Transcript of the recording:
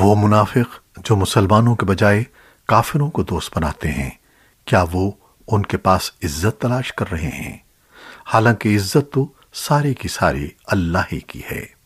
وہ منافق جو مسلمانوں کے بجائے کافروں کو دوست بناتے ہیں، کیا وہ ان کے پاس عزت تلاش کر رہے ہیں؟ حالانکہ عزت تو سارے کی ساری اللہ ہی کی ہے۔